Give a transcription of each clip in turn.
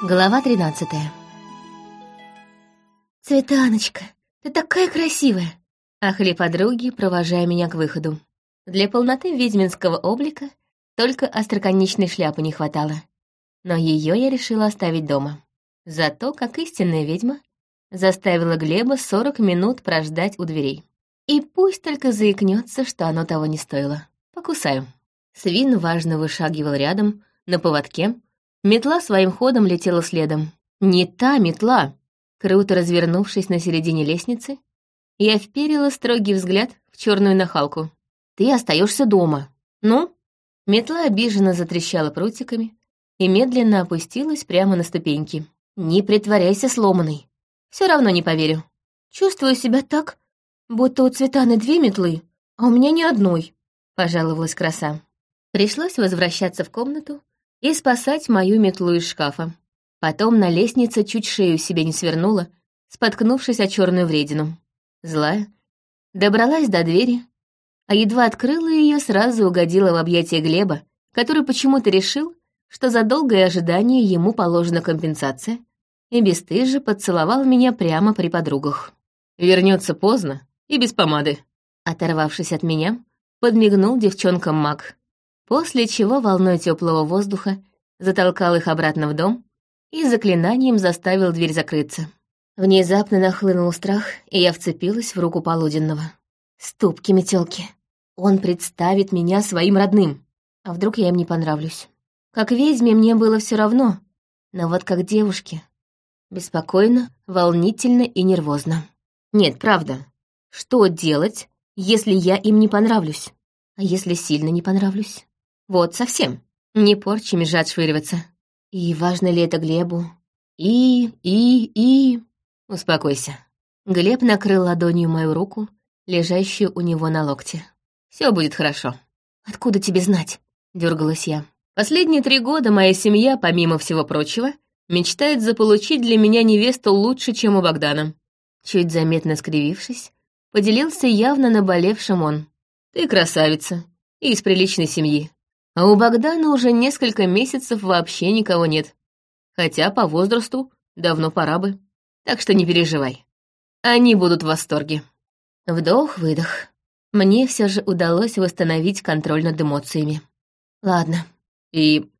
Глава тринадцатая. «Цветаночка, ты такая красивая!» Ахли подруги, провожая меня к выходу. Для полноты ведьминского облика только остроконечной шляпы не хватало. Но ее я решила оставить дома. Зато, как истинная ведьма, заставила Глеба сорок минут прождать у дверей. И пусть только заикнется, что оно того не стоило. Покусаю. Свин важно вышагивал рядом, на поводке, Метла своим ходом летела следом. Не та метла. Круто развернувшись на середине лестницы, я вперила строгий взгляд в черную нахалку. «Ты остаешься дома. Ну?» Метла обиженно затрещала прутиками и медленно опустилась прямо на ступеньки. «Не притворяйся сломанной. Все равно не поверю. Чувствую себя так, будто у Цветаны две метлы, а у меня ни одной», — пожаловалась краса. Пришлось возвращаться в комнату и спасать мою метлу из шкафа. Потом на лестнице чуть шею себе не свернула, споткнувшись о черную вредину. Злая, добралась до двери, а едва открыла ее, сразу угодила в объятия Глеба, который почему-то решил, что за долгое ожидание ему положена компенсация, и бесстыже поцеловал меня прямо при подругах. Вернется поздно и без помады. Оторвавшись от меня, подмигнул девчонкам маг после чего волной теплого воздуха затолкал их обратно в дом и заклинанием заставил дверь закрыться. Внезапно нахлынул страх, и я вцепилась в руку полуденного. Ступки метелки. Он представит меня своим родным. А вдруг я им не понравлюсь? Как ведьме мне было все равно, но вот как девушке. Беспокойно, волнительно и нервозно. Нет, правда. Что делать, если я им не понравлюсь? А если сильно не понравлюсь? Вот совсем. Не порчами же отшвыриваться. И важно ли это Глебу? И, и, и... Успокойся. Глеб накрыл ладонью мою руку, лежащую у него на локте. Все будет хорошо. Откуда тебе знать? Дергалась я. Последние три года моя семья, помимо всего прочего, мечтает заполучить для меня невесту лучше, чем у Богдана. Чуть заметно скривившись, поделился явно наболевшим он. Ты красавица и из приличной семьи. А у Богдана уже несколько месяцев вообще никого нет. Хотя по возрасту давно пора бы. Так что не переживай. Они будут в восторге. Вдох-выдох. Мне все же удалось восстановить контроль над эмоциями. Ладно. И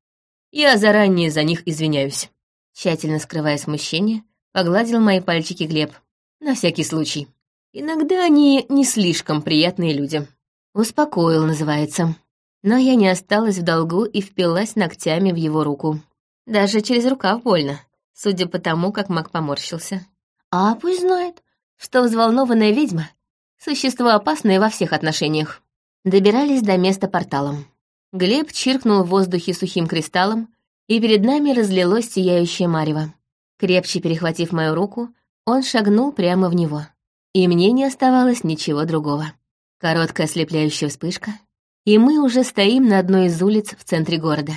я заранее за них извиняюсь. Тщательно скрывая смущение, погладил мои пальчики Глеб. На всякий случай. Иногда они не слишком приятные люди. Успокоил, называется но я не осталась в долгу и впилась ногтями в его руку. Даже через рукав больно, судя по тому, как маг поморщился. А пусть знает, что взволнованная ведьма — существо опасное во всех отношениях. Добирались до места порталом. Глеб чиркнул в воздухе сухим кристаллом, и перед нами разлилось сияющее марево. Крепче перехватив мою руку, он шагнул прямо в него. И мне не оставалось ничего другого. Короткая ослепляющая вспышка — и мы уже стоим на одной из улиц в центре города,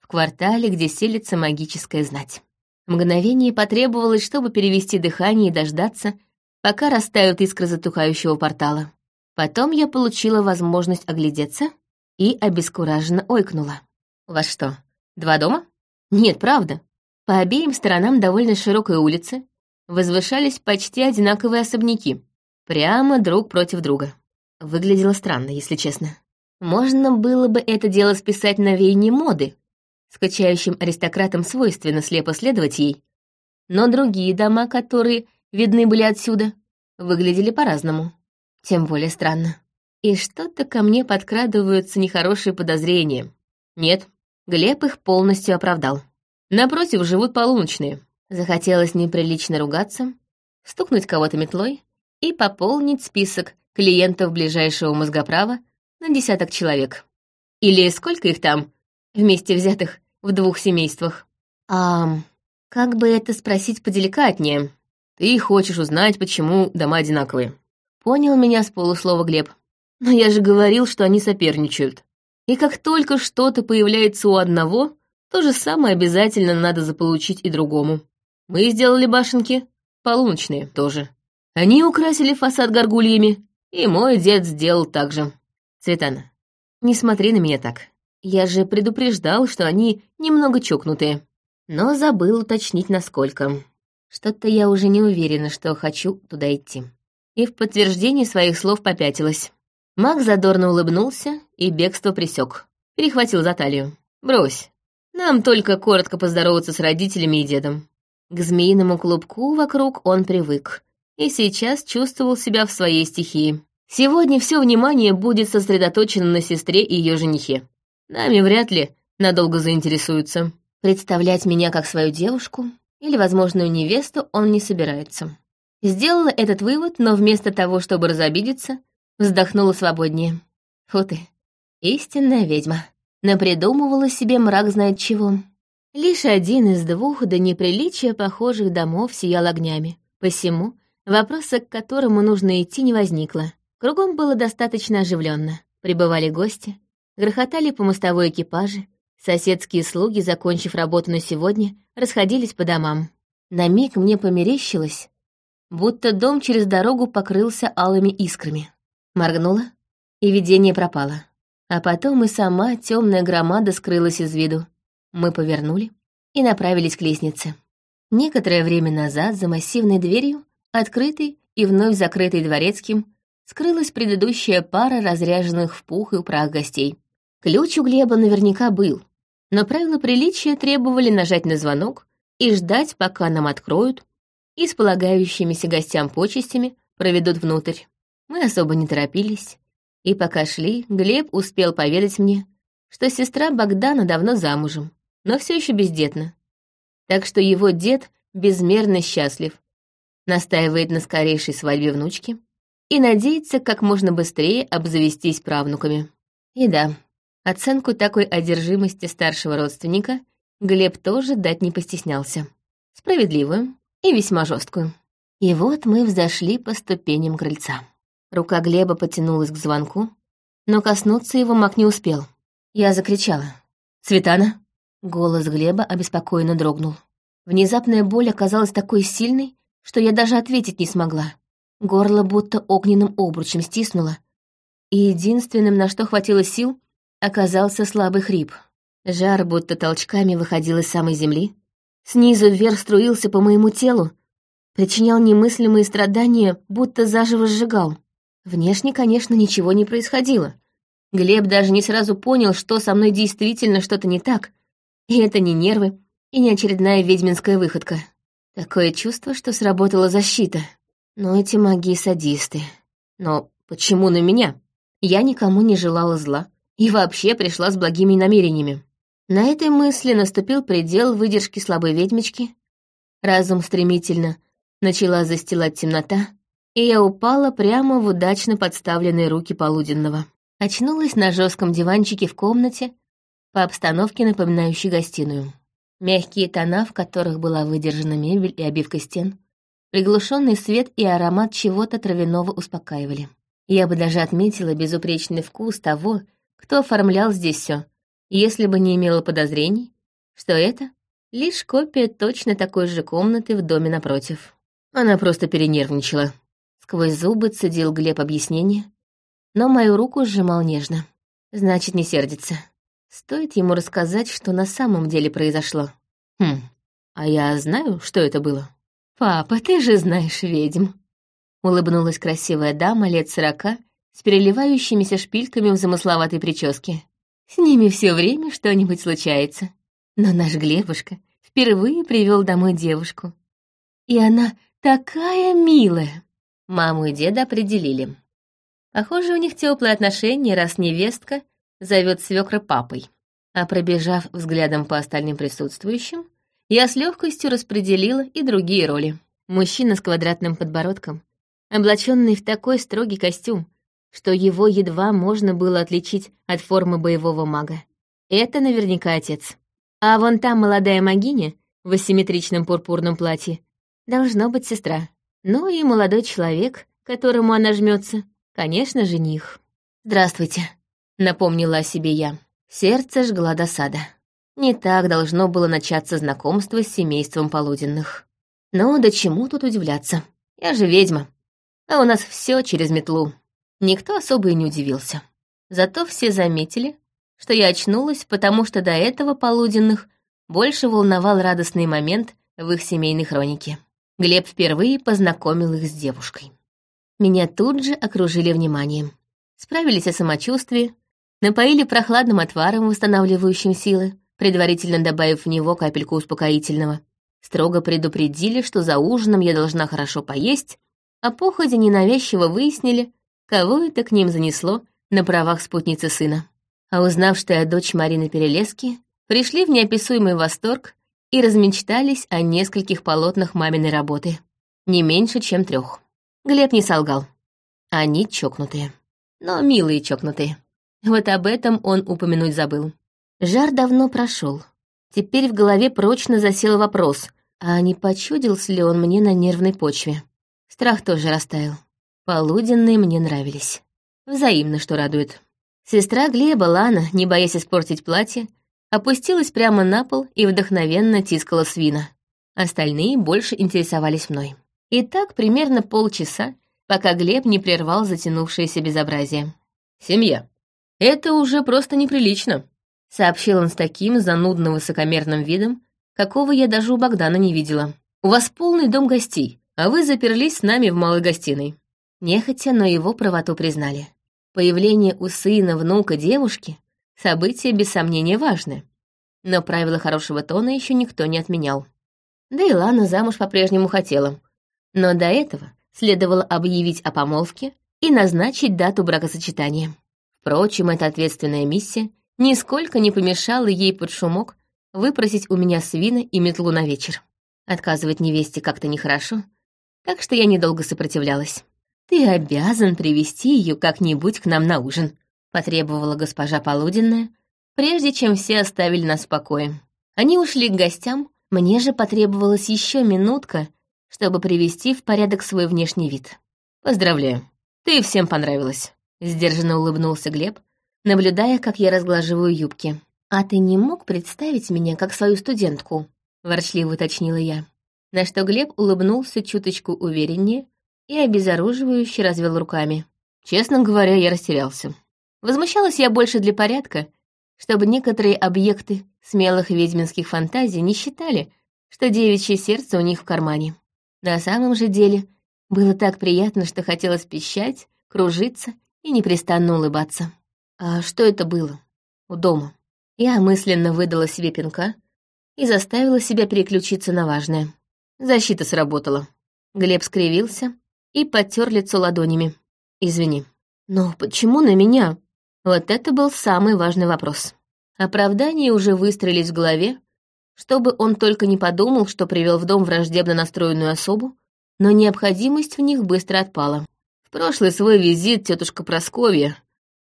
в квартале, где селится магическая знать. Мгновение потребовалось, чтобы перевести дыхание и дождаться, пока растают искры затухающего портала. Потом я получила возможность оглядеться и обескураженно ойкнула. «У вас что, два дома?» «Нет, правда. По обеим сторонам довольно широкой улицы возвышались почти одинаковые особняки, прямо друг против друга. Выглядело странно, если честно. Можно было бы это дело списать на веяние моды. Скачающим аристократам свойственно слепо следовать ей. Но другие дома, которые видны были отсюда, выглядели по-разному. Тем более странно. И что-то ко мне подкрадываются нехорошие подозрения. Нет, Глеб их полностью оправдал. Напротив живут полуночные. Захотелось неприлично ругаться, стукнуть кого-то метлой и пополнить список клиентов ближайшего мозгоправа на десяток человек. Или сколько их там, вместе взятых в двух семействах? А как бы это спросить поделикатнее? Ты хочешь узнать, почему дома одинаковые. Понял меня с полуслова Глеб. Но я же говорил, что они соперничают. И как только что-то появляется у одного, то же самое обязательно надо заполучить и другому. Мы сделали башенки, полуночные тоже. Они украсили фасад горгульями, и мой дед сделал так же. Цветана, не смотри на меня так. Я же предупреждал, что они немного чокнутые. но забыл уточнить, насколько. Что-то я уже не уверена, что хочу туда идти. И в подтверждении своих слов попятилась. Маг задорно улыбнулся и бегство присек. Перехватил за талию. «Брось. Нам только коротко поздороваться с родителями и дедом». К змеиному клубку вокруг он привык и сейчас чувствовал себя в своей стихии. Сегодня все внимание будет сосредоточено на сестре и ее женихе. Нами вряд ли надолго заинтересуются. Представлять меня как свою девушку или возможную невесту он не собирается. Сделала этот вывод, но вместо того, чтобы разобидеться, вздохнула свободнее. Фу ты, истинная ведьма. Напридумывала себе мрак знает чего. Лишь один из двух до неприличия похожих домов сиял огнями. Посему вопроса, к которому нужно идти, не возникло. Кругом было достаточно оживленно. Прибывали гости, грохотали по мостовой экипажи, соседские слуги, закончив работу на сегодня, расходились по домам. На миг мне померещилось, будто дом через дорогу покрылся алыми искрами. Моргнула, и видение пропало. А потом и сама темная громада скрылась из виду. Мы повернули и направились к лестнице. Некоторое время назад за массивной дверью, открытой и вновь закрытой дворецким, скрылась предыдущая пара разряженных в пух и прах гостей. Ключ у Глеба наверняка был, но правила приличия требовали нажать на звонок и ждать, пока нам откроют, и с полагающимися гостям почестями проведут внутрь. Мы особо не торопились, и пока шли, Глеб успел поведать мне, что сестра Богдана давно замужем, но все еще бездетна. Так что его дед безмерно счастлив, настаивает на скорейшей свадьбе внучки и надеется как можно быстрее обзавестись правнуками. И да, оценку такой одержимости старшего родственника Глеб тоже дать не постеснялся. Справедливую и весьма жесткую. И вот мы взошли по ступеням крыльца. Рука Глеба потянулась к звонку, но коснуться его маг не успел. Я закричала. «Светана!» Голос Глеба обеспокоенно дрогнул. Внезапная боль оказалась такой сильной, что я даже ответить не смогла. Горло будто огненным обручем стиснуло, и единственным, на что хватило сил, оказался слабый хрип. Жар будто толчками выходил из самой земли, снизу вверх струился по моему телу, причинял немыслимые страдания, будто заживо сжигал. Внешне, конечно, ничего не происходило. Глеб даже не сразу понял, что со мной действительно что-то не так, и это не нервы, и не очередная ведьминская выходка. Такое чувство, что сработала защита. Но эти маги садисты. Но почему на меня? Я никому не желала зла и вообще пришла с благими намерениями. На этой мысли наступил предел выдержки слабой ведьмочки. Разум стремительно начала застилать темнота, и я упала прямо в удачно подставленные руки полуденного. Очнулась на жестком диванчике в комнате, по обстановке напоминающей гостиную. Мягкие тона, в которых была выдержана мебель и обивка стен, Приглушенный свет и аромат чего-то травяного успокаивали. Я бы даже отметила безупречный вкус того, кто оформлял здесь все, если бы не имела подозрений, что это лишь копия точно такой же комнаты в доме напротив. Она просто перенервничала. Сквозь зубы цедил Глеб объяснение, но мою руку сжимал нежно. Значит, не сердится. Стоит ему рассказать, что на самом деле произошло. Хм, а я знаю, что это было. «Папа, ты же знаешь ведьм!» Улыбнулась красивая дама лет сорока с переливающимися шпильками в замысловатой прическе. «С ними все время что-нибудь случается. Но наш Глебушка впервые привел домой девушку. И она такая милая!» Маму и деда определили. Похоже, у них теплые отношения, раз невестка зовет свекра папой. А пробежав взглядом по остальным присутствующим, я с легкостью распределила и другие роли. Мужчина с квадратным подбородком, облаченный в такой строгий костюм, что его едва можно было отличить от формы боевого мага. Это наверняка отец. А вон там молодая магиня в асимметричном пурпурном платье должно быть сестра. Ну и молодой человек, которому она жмется, конечно, жених. «Здравствуйте», — напомнила о себе я. Сердце жгла досада. Не так должно было начаться знакомство с семейством полуденных. Но до чему тут удивляться? Я же ведьма. А у нас все через метлу. Никто особо и не удивился. Зато все заметили, что я очнулась, потому что до этого полуденных больше волновал радостный момент в их семейной хронике. Глеб впервые познакомил их с девушкой. Меня тут же окружили вниманием. Справились о самочувствии, напоили прохладным отваром, восстанавливающим силы, предварительно добавив в него капельку успокоительного. Строго предупредили, что за ужином я должна хорошо поесть, а походе ненавязчиво выяснили, кого это к ним занесло на правах спутницы сына. А узнав, что я дочь Марины Перелески, пришли в неописуемый восторг и размечтались о нескольких полотнах маминой работы. Не меньше, чем трех. Глеб не солгал. Они чокнутые. Но милые чокнутые. Вот об этом он упомянуть забыл. Жар давно прошел. Теперь в голове прочно засел вопрос, а не почудился ли он мне на нервной почве. Страх тоже растаял. Полуденные мне нравились. Взаимно, что радует. Сестра Глеба, Лана, не боясь испортить платье, опустилась прямо на пол и вдохновенно тискала свина. Остальные больше интересовались мной. И так примерно полчаса, пока Глеб не прервал затянувшееся безобразие. «Семья. Это уже просто неприлично», — сообщил он с таким занудно высокомерным видом, какого я даже у Богдана не видела. «У вас полный дом гостей, а вы заперлись с нами в малой гостиной». Нехотя, но его правоту признали. Появление у сына, внука, девушки — событие, без сомнения, важное. Но правила хорошего тона еще никто не отменял. Да и Лана замуж по-прежнему хотела. Но до этого следовало объявить о помолвке и назначить дату бракосочетания. Впрочем, эта ответственная миссия нисколько не помешала ей под шумок выпросить у меня свина и метлу на вечер. Отказывать невесте как-то нехорошо, так что я недолго сопротивлялась. «Ты обязан привести ее как-нибудь к нам на ужин», — потребовала госпожа Полуденная, прежде чем все оставили нас в покое. Они ушли к гостям, мне же потребовалась еще минутка, чтобы привести в порядок свой внешний вид. «Поздравляю, ты всем понравилась», — сдержанно улыбнулся Глеб, наблюдая, как я разглаживаю юбки. «А ты не мог представить меня как свою студентку?» — ворчливо уточнила я. На что Глеб улыбнулся чуточку увереннее и обезоруживающе развел руками. Честно говоря, я растерялся. Возмущалась я больше для порядка, чтобы некоторые объекты смелых ведьминских фантазий не считали, что девичье сердце у них в кармане. На самом же деле было так приятно, что хотелось пищать, кружиться и непрестанно улыбаться. А что это было? У дома. Я мысленно выдала себе пинка и заставила себя переключиться на важное. Защита сработала. Глеб скривился и подтер лицо ладонями. «Извини». «Но почему на меня?» Вот это был самый важный вопрос. Оправдания уже выстроились в голове, чтобы он только не подумал, что привел в дом враждебно настроенную особу, но необходимость в них быстро отпала. В прошлый свой визит тетушка Просковья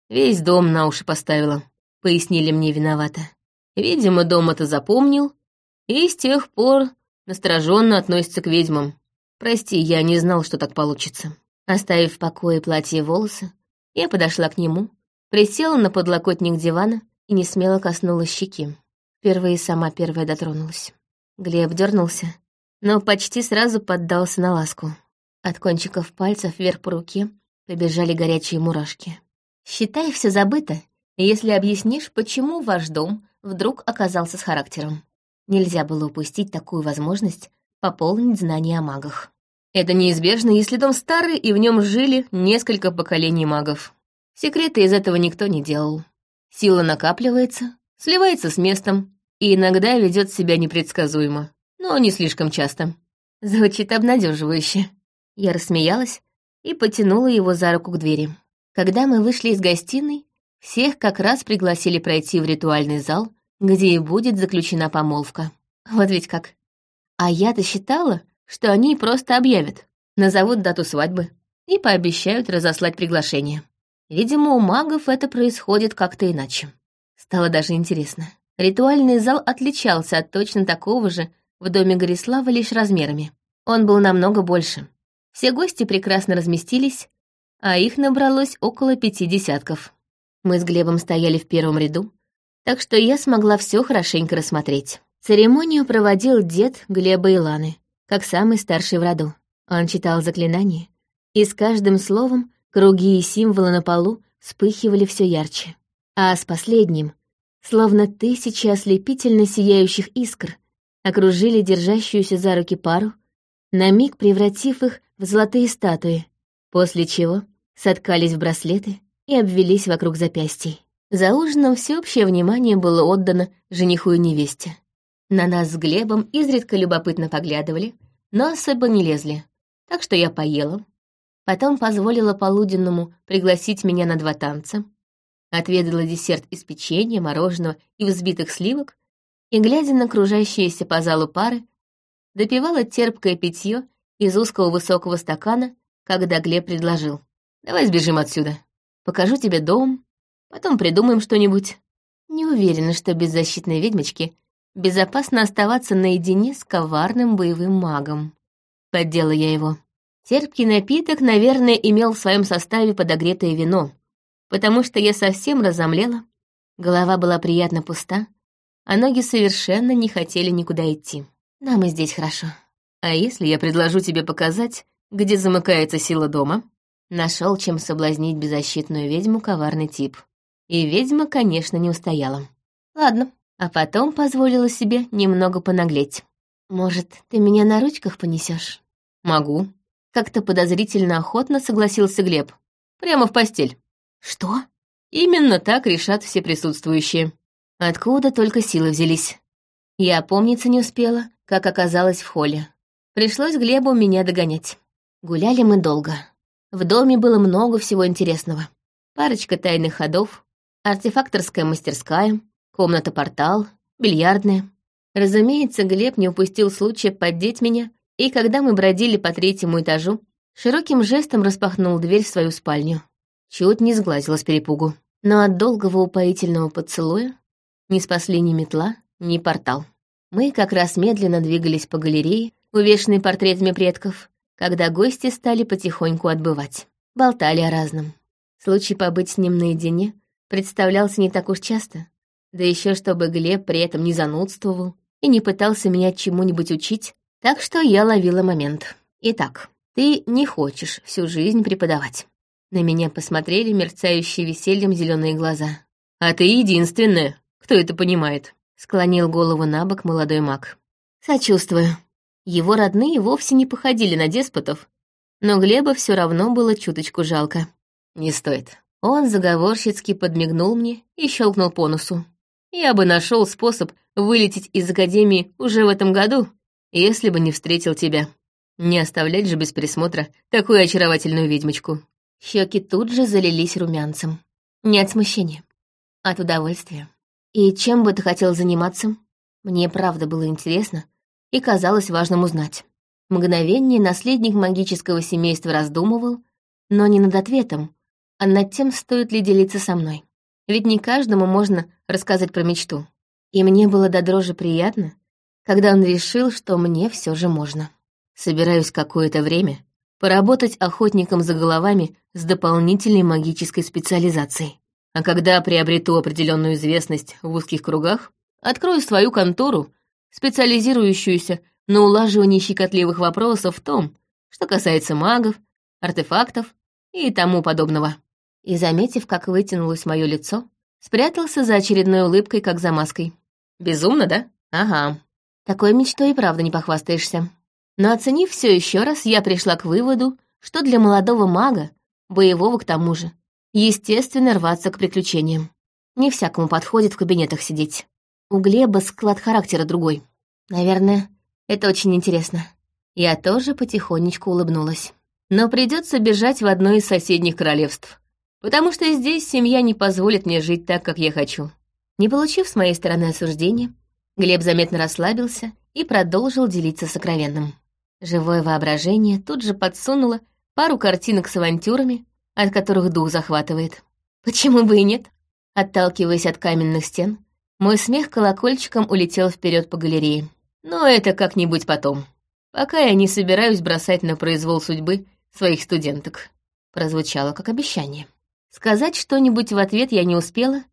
весь дом на уши поставила, пояснили мне виновато. Видимо, дом это запомнил и с тех пор настороженно относится к ведьмам. Прости, я не знал, что так получится. Оставив в покое платье и волосы, я подошла к нему, присела на подлокотник дивана и не смело коснулась щеки. Впервые сама первая дотронулась. Глеб дернулся, но почти сразу поддался на ласку. От кончиков пальцев вверх по руке побежали горячие мурашки. «Считай, все забыто, если объяснишь, почему ваш дом вдруг оказался с характером. Нельзя было упустить такую возможность пополнить знания о магах. Это неизбежно, если дом старый, и в нем жили несколько поколений магов. Секреты из этого никто не делал. Сила накапливается, сливается с местом и иногда ведет себя непредсказуемо, но не слишком часто. Звучит обнадеживающе. Я рассмеялась и потянула его за руку к двери. Когда мы вышли из гостиной, всех как раз пригласили пройти в ритуальный зал, где и будет заключена помолвка. Вот ведь как. А я-то считала, что они просто объявят, назовут дату свадьбы и пообещают разослать приглашение. Видимо, у магов это происходит как-то иначе. Стало даже интересно. Ритуальный зал отличался от точно такого же в доме Горислава лишь размерами. Он был намного больше. Все гости прекрасно разместились, а их набралось около пяти десятков. Мы с Глебом стояли в первом ряду, так что я смогла все хорошенько рассмотреть. Церемонию проводил дед Глеба и Ланы, как самый старший в роду. Он читал заклинания, и с каждым словом круги и символы на полу вспыхивали все ярче. А с последним, словно тысячи ослепительно сияющих искр, окружили держащуюся за руки пару, на миг превратив их в золотые статуи, после чего соткались в браслеты и обвелись вокруг запястий. За ужином всеобщее внимание было отдано жениху и невесте. На нас с Глебом изредка любопытно поглядывали, но особо не лезли, так что я поела. Потом позволила полуденному пригласить меня на два танца, отведала десерт из печенья, мороженого и взбитых сливок и, глядя на кружащиеся по залу пары, допивала терпкое питье из узкого высокого стакана, когда Глеб предложил. «Давай сбежим отсюда. Покажу тебе дом, потом придумаем что-нибудь». Не уверена, что беззащитной ведьмочке безопасно оставаться наедине с коварным боевым магом. Поддела я его. Терпкий напиток, наверное, имел в своем составе подогретое вино, потому что я совсем разомлела, голова была приятно пуста, а ноги совершенно не хотели никуда идти. Нам и здесь хорошо. А если я предложу тебе показать, где замыкается сила дома? Нашел, чем соблазнить беззащитную ведьму коварный тип. И ведьма, конечно, не устояла. Ладно, а потом позволила себе немного понаглеть. Может, ты меня на ручках понесешь? Могу. Как-то подозрительно охотно согласился Глеб. Прямо в постель. Что? Именно так решат все присутствующие. Откуда только силы взялись. Я опомниться не успела, как оказалась в холле. Пришлось Глебу меня догонять. Гуляли мы долго. В доме было много всего интересного. Парочка тайных ходов, артефакторская мастерская, комната-портал, бильярдная. Разумеется, Глеб не упустил случая поддеть меня, и когда мы бродили по третьему этажу, широким жестом распахнул дверь в свою спальню. Чуть не сглазила с перепугу. Но от долгого упоительного поцелуя не спасли ни метла, ни портал. Мы как раз медленно двигались по галерее, увешанной портретами предков, когда гости стали потихоньку отбывать. Болтали о разном. Случай побыть с ним наедине представлялся не так уж часто, да еще чтобы Глеб при этом не занудствовал и не пытался меня чему-нибудь учить, так что я ловила момент. Итак, ты не хочешь всю жизнь преподавать. На меня посмотрели мерцающие весельем зеленые глаза. А ты единственная, кто это понимает. Склонил голову на бок молодой маг. Сочувствую. Его родные вовсе не походили на деспотов, но Глеба все равно было чуточку жалко. Не стоит. Он заговорщицки подмигнул мне и щелкнул по носу. Я бы нашел способ вылететь из Академии уже в этом году, если бы не встретил тебя. Не оставлять же без присмотра такую очаровательную ведьмочку. Щеки тут же залились румянцем. Не от смущения, от удовольствия. И чем бы ты хотел заниматься? Мне правда было интересно и казалось важным узнать. Мгновение наследник магического семейства раздумывал, но не над ответом, а над тем, стоит ли делиться со мной. Ведь не каждому можно рассказать про мечту. И мне было до дрожи приятно, когда он решил, что мне все же можно. Собираюсь какое-то время поработать охотником за головами с дополнительной магической специализацией. А когда приобрету определенную известность в узких кругах, открою свою контору, специализирующуюся на улаживании щекотливых вопросов в том, что касается магов, артефактов и тому подобного. И, заметив, как вытянулось мое лицо, спрятался за очередной улыбкой, как за маской. Безумно, да? Ага. Такой мечтой и правда не похвастаешься. Но оценив все еще раз, я пришла к выводу, что для молодого мага, боевого к тому же, Естественно, рваться к приключениям. Не всякому подходит в кабинетах сидеть. У Глеба склад характера другой. Наверное, это очень интересно. Я тоже потихонечку улыбнулась. Но придется бежать в одно из соседних королевств. Потому что здесь семья не позволит мне жить так, как я хочу. Не получив с моей стороны осуждения, Глеб заметно расслабился и продолжил делиться сокровенным. Живое воображение тут же подсунуло пару картинок с авантюрами, от которых дух захватывает. Почему бы и нет? Отталкиваясь от каменных стен, мой смех колокольчиком улетел вперед по галерее. Но это как-нибудь потом. Пока я не собираюсь бросать на произвол судьбы своих студенток. Прозвучало как обещание. Сказать что-нибудь в ответ я не успела.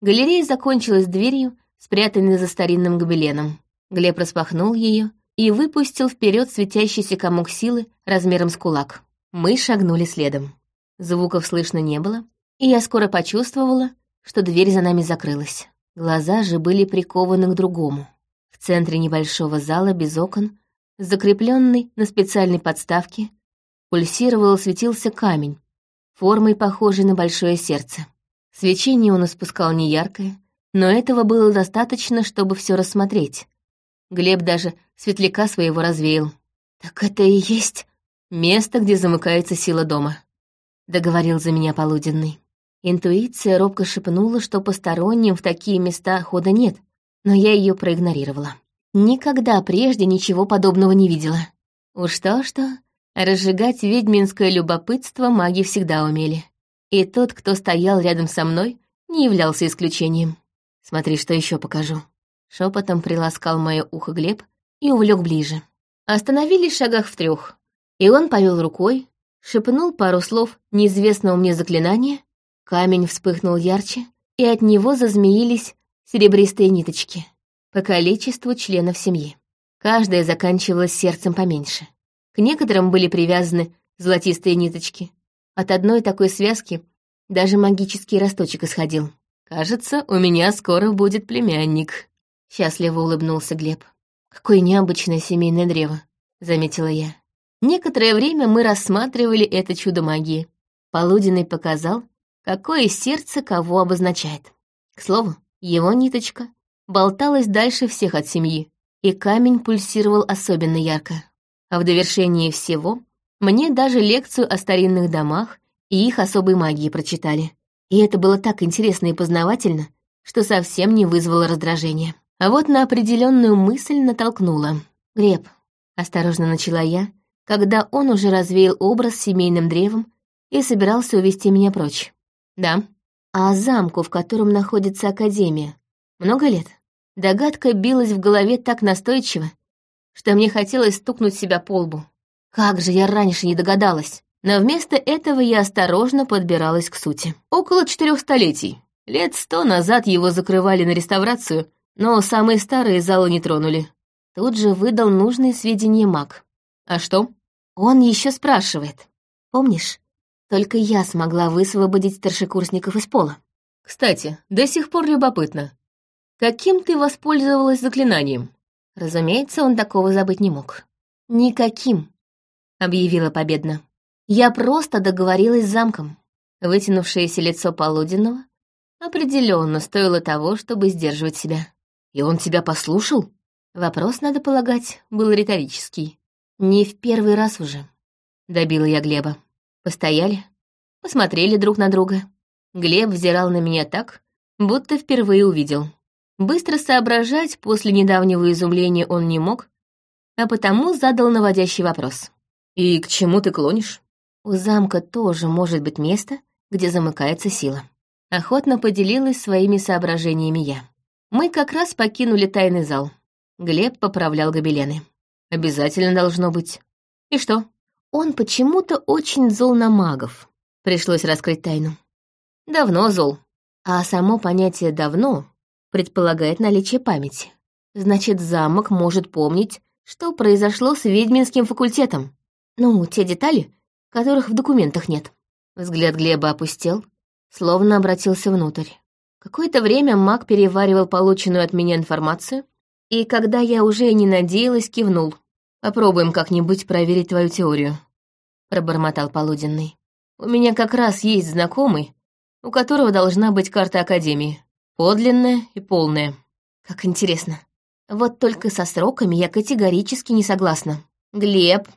Галерея закончилась дверью, спрятанной за старинным гобеленом. Глеб распахнул ее и выпустил вперед светящийся комок силы размером с кулак. Мы шагнули следом. Звуков слышно не было, и я скоро почувствовала, что дверь за нами закрылась. Глаза же были прикованы к другому. В центре небольшого зала без окон, закрепленный на специальной подставке, пульсировал светился камень, формой похожий на большое сердце. Свечение он испускал неяркое, но этого было достаточно, чтобы все рассмотреть. Глеб даже светляка своего развеял. «Так это и есть место, где замыкается сила дома», — договорил за меня полуденный. Интуиция робко шепнула, что посторонним в такие места хода нет, но я ее проигнорировала. Никогда прежде ничего подобного не видела. Уж то-что, разжигать ведьминское любопытство маги всегда умели. И тот, кто стоял рядом со мной, не являлся исключением. Смотри, что еще покажу. Шепотом приласкал мое ухо Глеб и увлек ближе. Остановились в шагах в трех, и он повел рукой, шепнул пару слов неизвестного мне заклинания, камень вспыхнул ярче, и от него зазмеились серебристые ниточки по количеству членов семьи. Каждая заканчивалась сердцем поменьше. К некоторым были привязаны золотистые ниточки. От одной такой связки даже магический росточек исходил. «Кажется, у меня скоро будет племянник», — счастливо улыбнулся Глеб. «Какое необычное семейное древо», — заметила я. Некоторое время мы рассматривали это чудо магии. Полуденный показал, какое сердце кого обозначает. К слову, его ниточка болталась дальше всех от семьи, и камень пульсировал особенно ярко. А в довершении всего мне даже лекцию о старинных домах и их особой магии прочитали. И это было так интересно и познавательно, что совсем не вызвало раздражения. А вот на определенную мысль натолкнула. «Греб», — осторожно начала я, когда он уже развеял образ семейным древом и собирался увести меня прочь. «Да». «А замку, в котором находится Академия, много лет?» Догадка билась в голове так настойчиво, что мне хотелось стукнуть себя по лбу. Как же я раньше не догадалась! Но вместо этого я осторожно подбиралась к сути. Около четырех столетий. Лет сто назад его закрывали на реставрацию, но самые старые залы не тронули. Тут же выдал нужные сведения маг. А что? Он еще спрашивает. Помнишь, только я смогла высвободить старшекурсников из пола. Кстати, до сих пор любопытно. Каким ты воспользовалась заклинанием? Разумеется, он такого забыть не мог. Никаким, объявила победно. Я просто договорилась с замком. Вытянувшееся лицо полуденного определенно стоило того, чтобы сдерживать себя. И он тебя послушал? Вопрос, надо полагать, был риторический. Не в первый раз уже. Добила я Глеба. Постояли, посмотрели друг на друга. Глеб взирал на меня так, будто впервые увидел. Быстро соображать после недавнего изумления он не мог, а потому задал наводящий вопрос. «И к чему ты клонишь?» У замка тоже может быть место, где замыкается сила. Охотно поделилась своими соображениями я. Мы как раз покинули тайный зал. Глеб поправлял гобелены. Обязательно должно быть. И что? Он почему-то очень зол на магов. Пришлось раскрыть тайну. Давно зол. А само понятие «давно» предполагает наличие памяти. Значит, замок может помнить, что произошло с ведьминским факультетом. Ну, те детали, которых в документах нет. Взгляд Глеба опустел, словно обратился внутрь. Какое-то время маг переваривал полученную от меня информацию, и когда я уже не надеялась, кивнул. «Попробуем как-нибудь проверить твою теорию», — пробормотал Полуденный. «У меня как раз есть знакомый, у которого должна быть карта Академии. Подлинная и полная. Как интересно. Вот только со сроками я категорически не согласна. Глеб,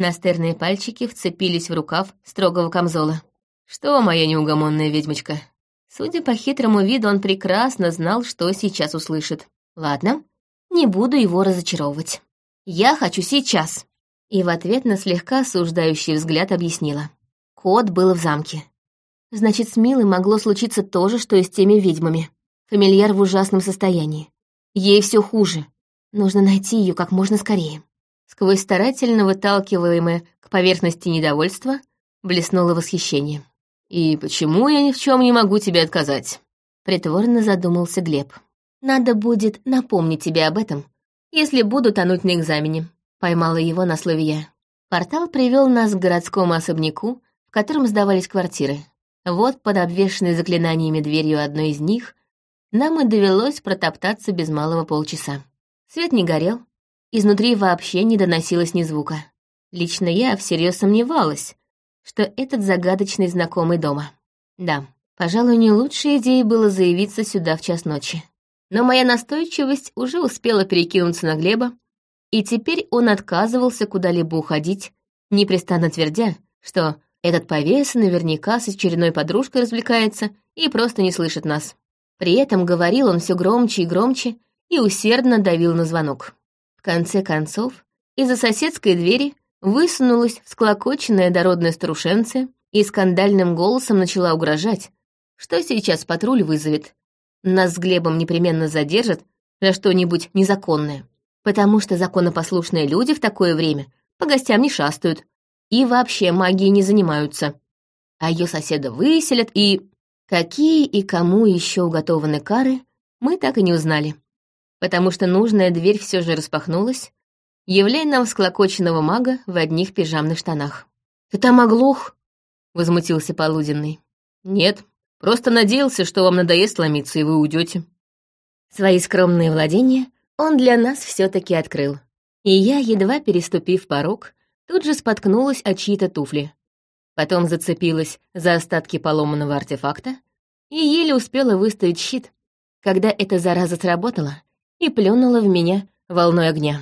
Настырные пальчики вцепились в рукав строгого камзола. «Что, моя неугомонная ведьмочка?» Судя по хитрому виду, он прекрасно знал, что сейчас услышит. «Ладно, не буду его разочаровывать. Я хочу сейчас!» И в ответ на слегка осуждающий взгляд объяснила. Кот был в замке. Значит, с Милой могло случиться то же, что и с теми ведьмами. Фамильяр в ужасном состоянии. Ей все хуже. Нужно найти ее как можно скорее. Сквозь старательно выталкиваемое к поверхности недовольство блеснуло восхищение. «И почему я ни в чем не могу тебе отказать?» Притворно задумался Глеб. «Надо будет напомнить тебе об этом, если буду тонуть на экзамене», поймала его на слове я. Портал привел нас к городскому особняку, в котором сдавались квартиры. Вот под обвешанной заклинаниями дверью одной из них нам и довелось протоптаться без малого полчаса. Свет не горел, изнутри вообще не доносилось ни звука. Лично я всерьез сомневалась, что этот загадочный знакомый дома. Да, пожалуй, не лучшей идеей было заявиться сюда в час ночи. Но моя настойчивость уже успела перекинуться на Глеба, и теперь он отказывался куда-либо уходить, непрестанно твердя, что этот повес наверняка с очередной подружкой развлекается и просто не слышит нас. При этом говорил он все громче и громче и усердно давил на звонок. В конце концов, из-за соседской двери высунулась всклокоченная дородная старушенция и скандальным голосом начала угрожать, что сейчас патруль вызовет. Нас с Глебом непременно задержат за что-нибудь незаконное, потому что законопослушные люди в такое время по гостям не шастают и вообще магией не занимаются. А ее соседа выселят и... Какие и кому еще уготованы кары, мы так и не узнали. Потому что нужная дверь все же распахнулась, являя нам всклокоченного мага в одних пижамных штанах. «Ты там оглох?» — возмутился Полуденный. «Нет, просто надеялся, что вам надоест ломиться, и вы уйдете. Свои скромные владения он для нас все таки открыл. И я, едва переступив порог, тут же споткнулась от чьи-то туфли. Потом зацепилась за остатки поломанного артефакта и еле успела выставить щит, когда эта зараза сработала и плюнула в меня волной огня.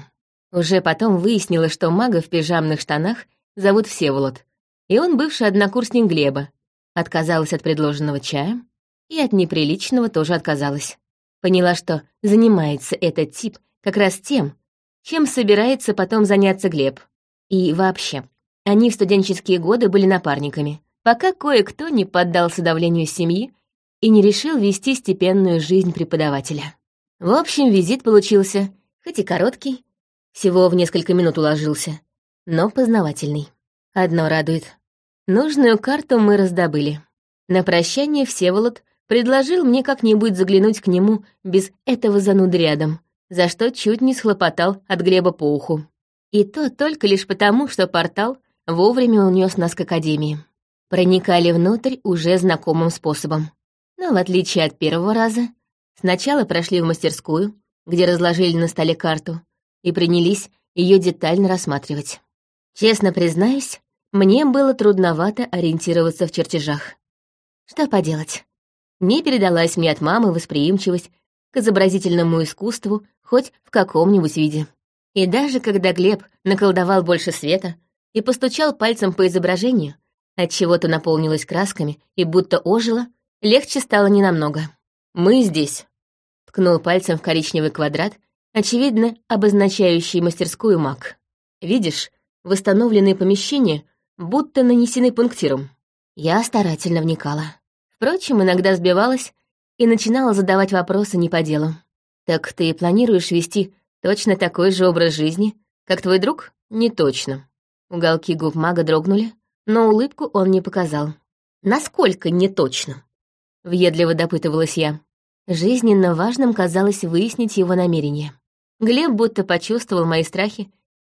Уже потом выяснилось, что мага в пижамных штанах зовут Всеволод, и он бывший однокурсник Глеба. Отказалась от предложенного чая и от неприличного тоже отказалась. Поняла, что занимается этот тип как раз тем, чем собирается потом заняться Глеб. И вообще, они в студенческие годы были напарниками, пока кое-кто не поддался давлению семьи и не решил вести степенную жизнь преподавателя. В общем, визит получился, хоть и короткий, всего в несколько минут уложился, но познавательный. Одно радует. Нужную карту мы раздобыли. На прощание Всеволод предложил мне как-нибудь заглянуть к нему без этого зануды рядом, за что чуть не схлопотал от Глеба по уху. И то только лишь потому, что портал вовремя унес нас к Академии. Проникали внутрь уже знакомым способом. Но в отличие от первого раза, сначала прошли в мастерскую, где разложили на столе карту, и принялись ее детально рассматривать. Честно признаюсь, мне было трудновато ориентироваться в чертежах. Что поделать? Не передалась мне от мамы восприимчивость к изобразительному искусству хоть в каком-нибудь виде. И даже когда Глеб наколдовал больше света, и постучал пальцем по изображению, от чего то наполнилось красками и будто ожило, легче стало ненамного. «Мы здесь», — ткнул пальцем в коричневый квадрат, очевидно, обозначающий мастерскую маг. «Видишь, восстановленные помещения будто нанесены пунктиром». Я старательно вникала. Впрочем, иногда сбивалась и начинала задавать вопросы не по делу. «Так ты планируешь вести точно такой же образ жизни, как твой друг?» «Не точно», Уголки губ мага дрогнули, но улыбку он не показал. «Насколько не точно?» — въедливо допытывалась я. Жизненно важным казалось выяснить его намерение. Глеб будто почувствовал мои страхи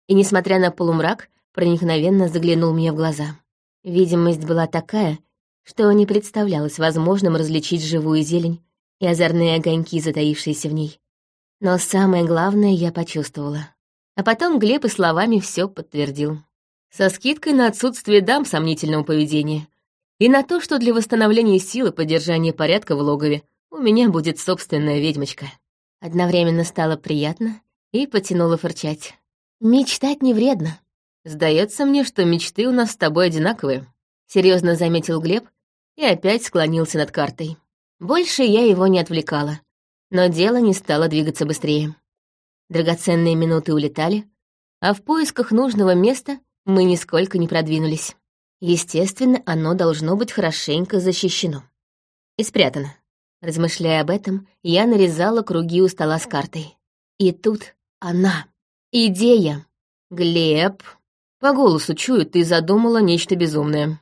и, несмотря на полумрак, проникновенно заглянул мне в глаза. Видимость была такая, что не представлялось возможным различить живую зелень и озорные огоньки, затаившиеся в ней. Но самое главное я почувствовала. А потом Глеб и словами все подтвердил со скидкой на отсутствие дам сомнительного поведения и на то, что для восстановления силы поддержания порядка в логове у меня будет собственная ведьмочка. Одновременно стало приятно и потянуло фырчать. Мечтать не вредно. Сдается мне, что мечты у нас с тобой одинаковые, серьезно заметил Глеб и опять склонился над картой. Больше я его не отвлекала, но дело не стало двигаться быстрее. Драгоценные минуты улетали, а в поисках нужного места мы нисколько не продвинулись. Естественно, оно должно быть хорошенько защищено. И спрятано. Размышляя об этом, я нарезала круги у стола с картой. И тут она. Идея. Глеб. По голосу чую, ты задумала нечто безумное.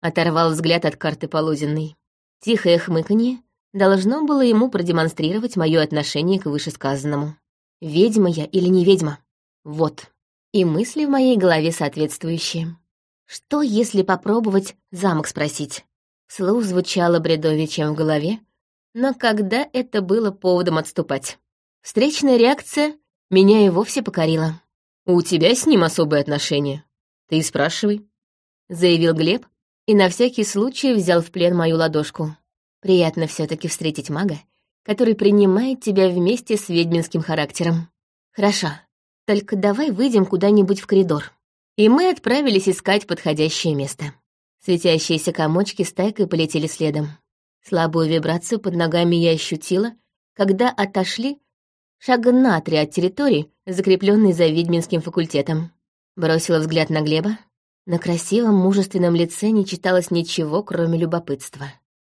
Оторвал взгляд от карты полуденной. Тихое хмыканье должно было ему продемонстрировать мое отношение к вышесказанному. Ведьма я или не ведьма? Вот и мысли в моей голове соответствующие. Что, если попробовать замок спросить? Слух звучало бредовее, чем в голове, но когда это было поводом отступать? Встречная реакция меня и вовсе покорила. «У тебя с ним особые отношения. Ты спрашивай», — заявил Глеб и на всякий случай взял в плен мою ладошку. Приятно все таки встретить мага, который принимает тебя вместе с ведьминским характером. Хорошо, только давай выйдем куда-нибудь в коридор. И мы отправились искать подходящее место. Светящиеся комочки стайкой полетели следом. Слабую вибрацию под ногами я ощутила, когда отошли шага на три от территории, закрепленной за ведьминским факультетом. Бросила взгляд на Глеба. На красивом, мужественном лице не читалось ничего, кроме любопытства.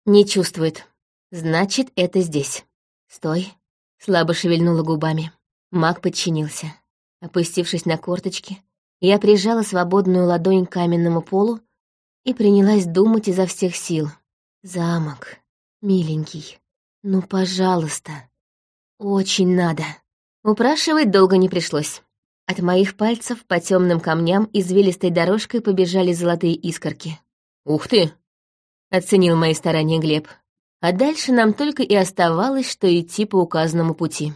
Не чувствует. Значит, это здесь. Стой. Слабо шевельнула губами. Маг подчинился. Опустившись на корточки, я прижала свободную ладонь к каменному полу и принялась думать изо всех сил. Замок, миленький, ну, пожалуйста. Очень надо. Упрашивать долго не пришлось. От моих пальцев по темным камням извилистой дорожкой побежали золотые искорки. «Ух ты!» — оценил мои старания Глеб. А дальше нам только и оставалось, что идти по указанному пути.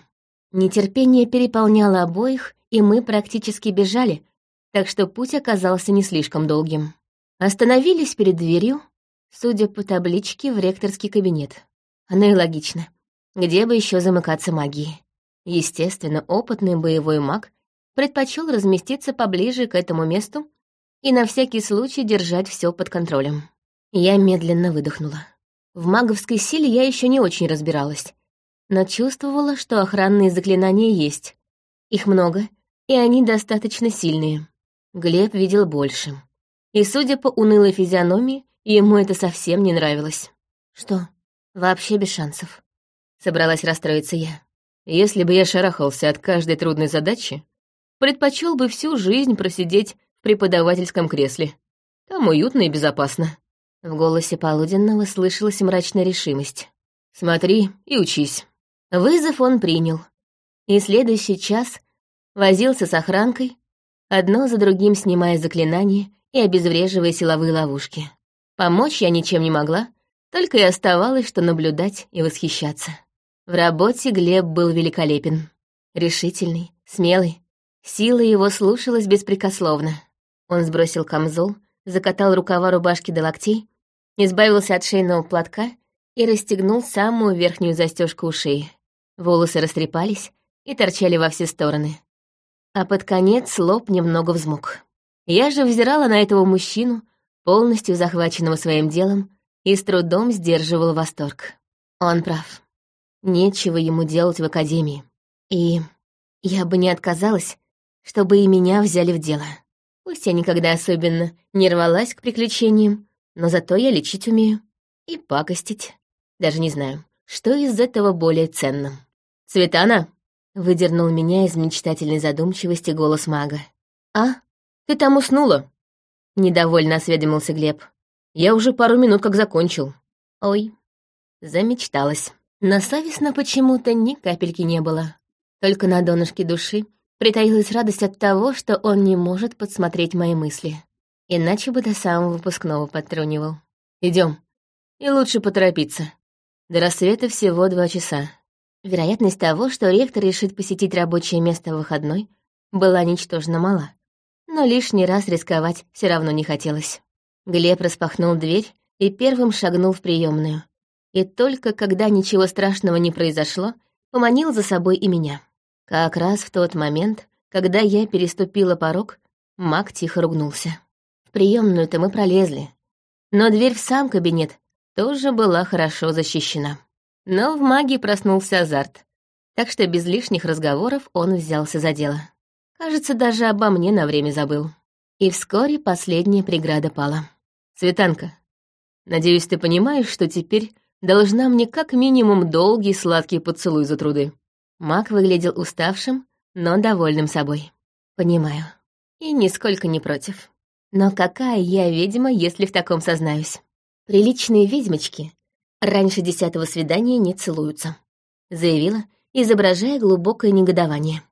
Нетерпение переполняло обоих, и мы практически бежали, так что путь оказался не слишком долгим. Остановились перед дверью, судя по табличке, в ректорский кабинет. Оно и логично. Где бы еще замыкаться магией? Естественно, опытный боевой маг предпочел разместиться поближе к этому месту и на всякий случай держать все под контролем. Я медленно выдохнула. В маговской силе я еще не очень разбиралась, но чувствовала, что охранные заклинания есть. Их много, и они достаточно сильные. Глеб видел больше. И, судя по унылой физиономии, ему это совсем не нравилось. Что, вообще без шансов? Собралась расстроиться я. Если бы я шарахался от каждой трудной задачи, предпочел бы всю жизнь просидеть в преподавательском кресле. Там уютно и безопасно. В голосе Полуденного слышалась мрачная решимость. «Смотри и учись». Вызов он принял. И следующий час возился с охранкой, одно за другим снимая заклинания и обезвреживая силовые ловушки. Помочь я ничем не могла, только и оставалось, что наблюдать и восхищаться. В работе Глеб был великолепен. Решительный, смелый. Сила его слушалась беспрекословно. Он сбросил камзол, закатал рукава рубашки до локтей избавился от шейного платка и расстегнул самую верхнюю застежку у шеи. Волосы растрепались и торчали во все стороны. А под конец лоб немного взмок. Я же взирала на этого мужчину, полностью захваченного своим делом, и с трудом сдерживала восторг. Он прав. Нечего ему делать в академии. И я бы не отказалась, чтобы и меня взяли в дело. Пусть я никогда особенно не рвалась к приключениям, но зато я лечить умею. И пакостить. Даже не знаю, что из этого более ценно. «Цветана!» — выдернул меня из мечтательной задумчивости голос мага. «А? Ты там уснула?» — недовольно осведомился Глеб. «Я уже пару минут как закончил». «Ой, замечталась. Но совестно почему-то ни капельки не было. Только на донышке души притаилась радость от того, что он не может подсмотреть мои мысли. Иначе бы до самого выпускного подтрунивал. Идем. И лучше поторопиться. До рассвета всего два часа. Вероятность того, что ректор решит посетить рабочее место в выходной, была ничтожно мала. Но лишний раз рисковать все равно не хотелось. Глеб распахнул дверь и первым шагнул в приемную. И только когда ничего страшного не произошло, поманил за собой и меня. Как раз в тот момент, когда я переступила порог, маг тихо ругнулся приемную-то мы пролезли. Но дверь в сам кабинет тоже была хорошо защищена. Но в магии проснулся азарт, так что без лишних разговоров он взялся за дело. Кажется, даже обо мне на время забыл. И вскоре последняя преграда пала. «Светанка, надеюсь, ты понимаешь, что теперь должна мне как минимум долгий сладкий поцелуй за труды». Маг выглядел уставшим, но довольным собой. «Понимаю. И нисколько не против». Но какая я ведьма, если в таком сознаюсь? Приличные ведьмочки раньше десятого свидания не целуются, заявила, изображая глубокое негодование.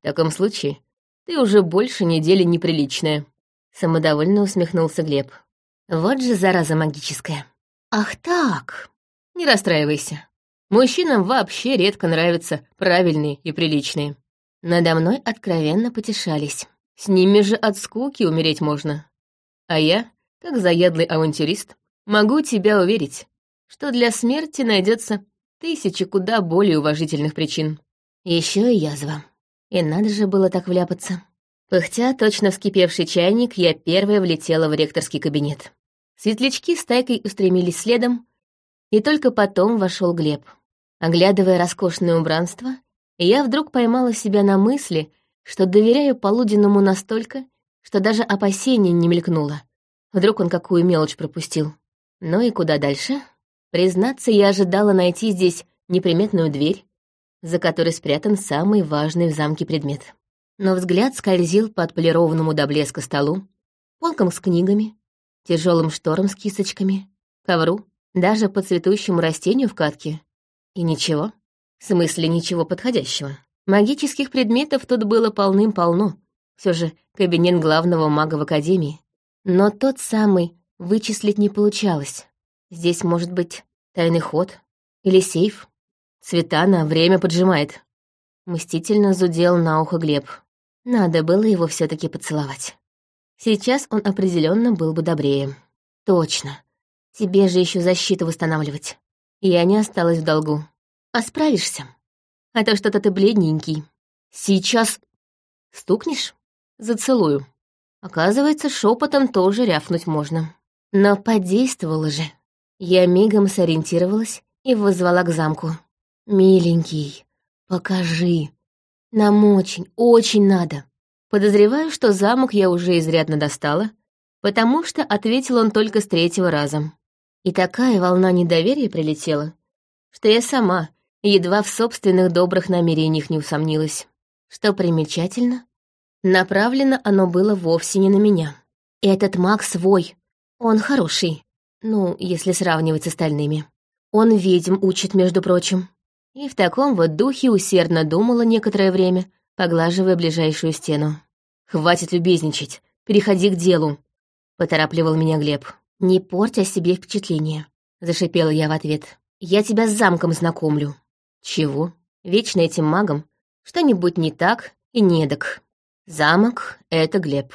В таком случае ты уже больше недели неприличная. Самодовольно усмехнулся Глеб. Вот же зараза магическая. Ах так! Не расстраивайся. Мужчинам вообще редко нравятся правильные и приличные. Надо мной откровенно потешались. С ними же от скуки умереть можно. А я, как заядлый авантюрист, могу тебя уверить, что для смерти найдется тысячи куда более уважительных причин. Еще и язва. И надо же было так вляпаться. Пыхтя точно вскипевший чайник, я первая влетела в ректорский кабинет. Светлячки с тайкой устремились следом, и только потом вошел Глеб. Оглядывая роскошное убранство, я вдруг поймала себя на мысли, что доверяю полуденному настолько, что даже опасения не мелькнуло. Вдруг он какую мелочь пропустил. Ну и куда дальше? Признаться, я ожидала найти здесь неприметную дверь, за которой спрятан самый важный в замке предмет. Но взгляд скользил по отполированному до блеска столу, полкам с книгами, тяжелым шторам с кисочками, ковру, даже по цветущему растению в катке. И ничего. В смысле, ничего подходящего. Магических предметов тут было полным-полно. Все же кабинет главного мага в Академии. Но тот самый вычислить не получалось. Здесь может быть тайный ход или сейф. Цветана время поджимает. Мстительно зудел на ухо Глеб. Надо было его все таки поцеловать. Сейчас он определенно был бы добрее. Точно. Тебе же еще защиту восстанавливать. Я не осталась в долгу. А справишься? А то что-то ты бледненький. Сейчас стукнешь? Зацелую. Оказывается, шепотом тоже рявкнуть можно. Но подействовало же. Я мигом сориентировалась и вызвала к замку. «Миленький, покажи. Нам очень, очень надо». Подозреваю, что замок я уже изрядно достала, потому что ответил он только с третьего раза. И такая волна недоверия прилетела, что я сама едва в собственных добрых намерениях не усомнилась. Что примечательно, направлено оно было вовсе не на меня. Этот маг свой, он хороший, ну, если сравнивать с остальными. Он ведьм учит, между прочим. И в таком вот духе усердно думала некоторое время, поглаживая ближайшую стену. «Хватит любезничать, переходи к делу», — поторапливал меня Глеб. «Не порть о себе впечатление», — зашипела я в ответ. «Я тебя с замком знакомлю». «Чего? Вечно этим магом что-нибудь не так и недок». «Замок — это Глеб».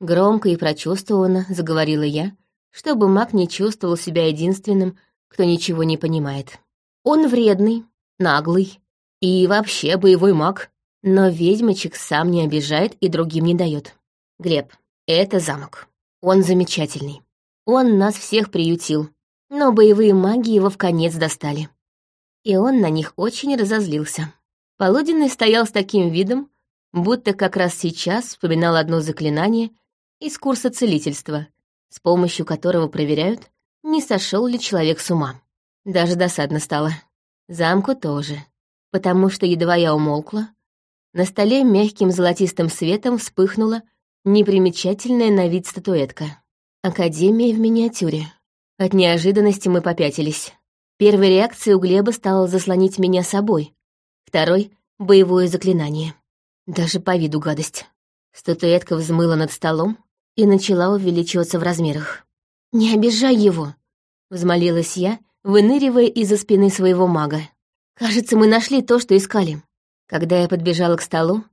Громко и прочувствованно заговорила я, чтобы маг не чувствовал себя единственным, кто ничего не понимает. Он вредный, наглый и вообще боевой маг, но ведьмочек сам не обижает и другим не дает. Глеб, это замок. Он замечательный. Он нас всех приютил, но боевые маги его в конец достали. И он на них очень разозлился. Полуденный стоял с таким видом, будто как раз сейчас вспоминал одно заклинание из курса целительства, с помощью которого проверяют, не сошел ли человек с ума. Даже досадно стало. Замку тоже, потому что едва я умолкла, на столе мягким золотистым светом вспыхнула непримечательная на вид статуэтка. Академия в миниатюре. От неожиданности мы попятились. Первой реакцией у Глеба стало заслонить меня собой. Второй — боевое заклинание. Даже по виду гадость. Статуэтка взмыла над столом и начала увеличиваться в размерах. «Не обижай его!» — взмолилась я, выныривая из-за спины своего мага. «Кажется, мы нашли то, что искали». Когда я подбежала к столу,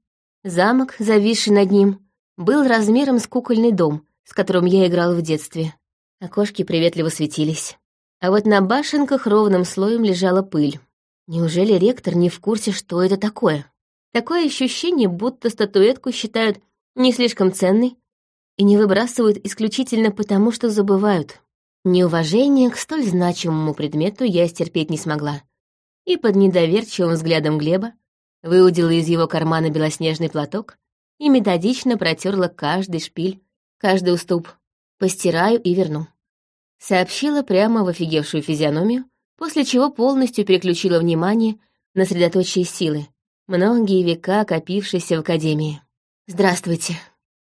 замок, зависший над ним, был размером с кукольный дом, с которым я играла в детстве. Окошки приветливо светились. А вот на башенках ровным слоем лежала пыль. Неужели ректор не в курсе, что это такое? Такое ощущение, будто статуэтку считают не слишком ценной и не выбрасывают исключительно потому, что забывают. Неуважение к столь значимому предмету я стерпеть не смогла. И под недоверчивым взглядом Глеба выудила из его кармана белоснежный платок и методично протерла каждый шпиль, каждый уступ. Постираю и верну. Сообщила прямо в офигевшую физиономию, после чего полностью переключила внимание на средоточие силы, многие века копившиеся в Академии. «Здравствуйте».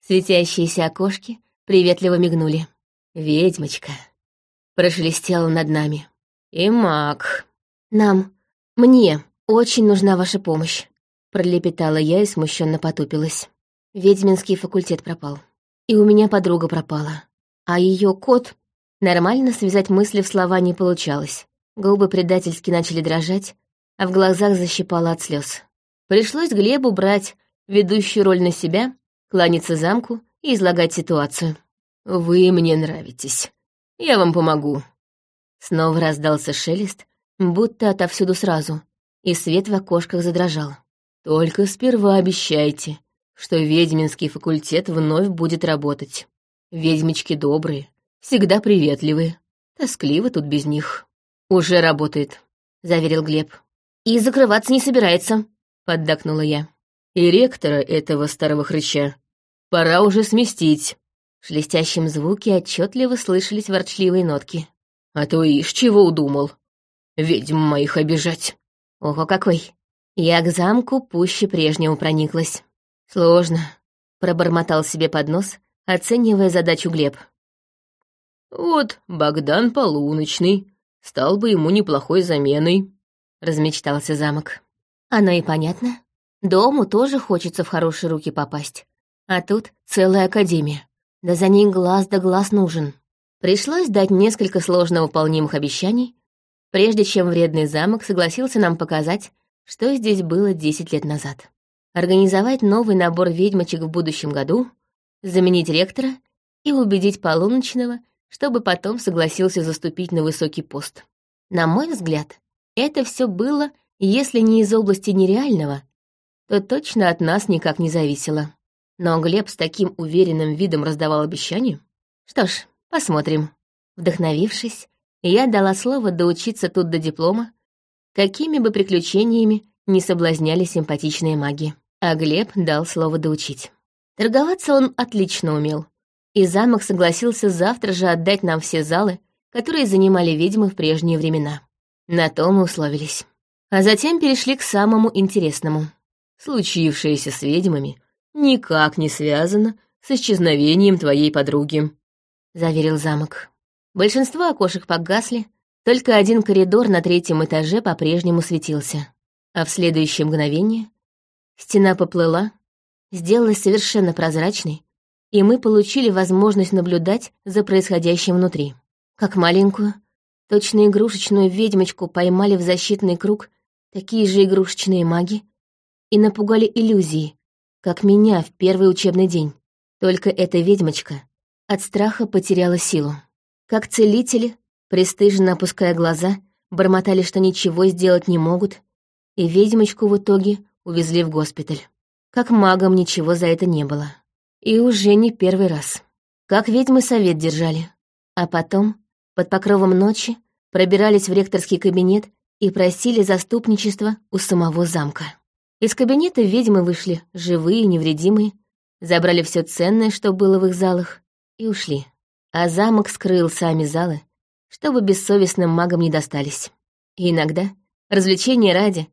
Светящиеся окошки приветливо мигнули. «Ведьмочка», прошелестела над нами. «И маг». «Нам, мне, очень нужна ваша помощь», — пролепетала я и смущенно потупилась. Ведьминский факультет пропал. И у меня подруга пропала. А ее кот... Нормально связать мысли в слова не получалось. Губы предательски начали дрожать, а в глазах защипало от слез. Пришлось Глебу брать ведущую роль на себя, кланяться замку и излагать ситуацию. «Вы мне нравитесь. Я вам помогу». Снова раздался шелест, будто отовсюду сразу, и свет в окошках задрожал. «Только сперва обещайте, что ведьминский факультет вновь будет работать. Ведьмички добрые, всегда приветливые. Тоскливо тут без них. Уже работает, заверил Глеб. И закрываться не собирается, поддакнула я. И ректора этого старого хрыча пора уже сместить. В шелестящем звуке отчетливо слышались ворчливые нотки. А то ишь чего удумал. Ведьм моих обижать. Ого какой. Я к замку пуще прежнего прониклась. Сложно, пробормотал себе под нос, оценивая задачу Глеб. «Вот Богдан Полуночный стал бы ему неплохой заменой», — размечтался замок. «Оно и понятно. Дому тоже хочется в хорошие руки попасть. А тут целая академия. Да за ней глаз да глаз нужен. Пришлось дать несколько сложно выполнимых обещаний, прежде чем вредный замок согласился нам показать, что здесь было десять лет назад. Организовать новый набор ведьмочек в будущем году, заменить ректора и убедить Полуночного — чтобы потом согласился заступить на высокий пост. На мой взгляд, это все было, если не из области нереального, то точно от нас никак не зависело. Но Глеб с таким уверенным видом раздавал обещания. Что ж, посмотрим. Вдохновившись, я дала слово доучиться тут до диплома, какими бы приключениями не соблазняли симпатичные маги. А Глеб дал слово доучить. Торговаться он отлично умел и замок согласился завтра же отдать нам все залы, которые занимали ведьмы в прежние времена. На то мы условились. А затем перешли к самому интересному. Случившееся с ведьмами никак не связано с исчезновением твоей подруги», — заверил замок. Большинство окошек погасли, только один коридор на третьем этаже по-прежнему светился. А в следующее мгновение стена поплыла, сделалась совершенно прозрачной, и мы получили возможность наблюдать за происходящим внутри. Как маленькую, точно игрушечную ведьмочку поймали в защитный круг такие же игрушечные маги и напугали иллюзии, как меня в первый учебный день. Только эта ведьмочка от страха потеряла силу. Как целители, пристыженно опуская глаза, бормотали, что ничего сделать не могут, и ведьмочку в итоге увезли в госпиталь. Как магам ничего за это не было. И уже не первый раз. Как ведьмы совет держали. А потом, под покровом ночи, пробирались в ректорский кабинет и просили заступничества у самого замка. Из кабинета ведьмы вышли, живые невредимые, забрали все ценное, что было в их залах, и ушли. А замок скрыл сами залы, чтобы бессовестным магам не достались. И иногда, развлечения ради,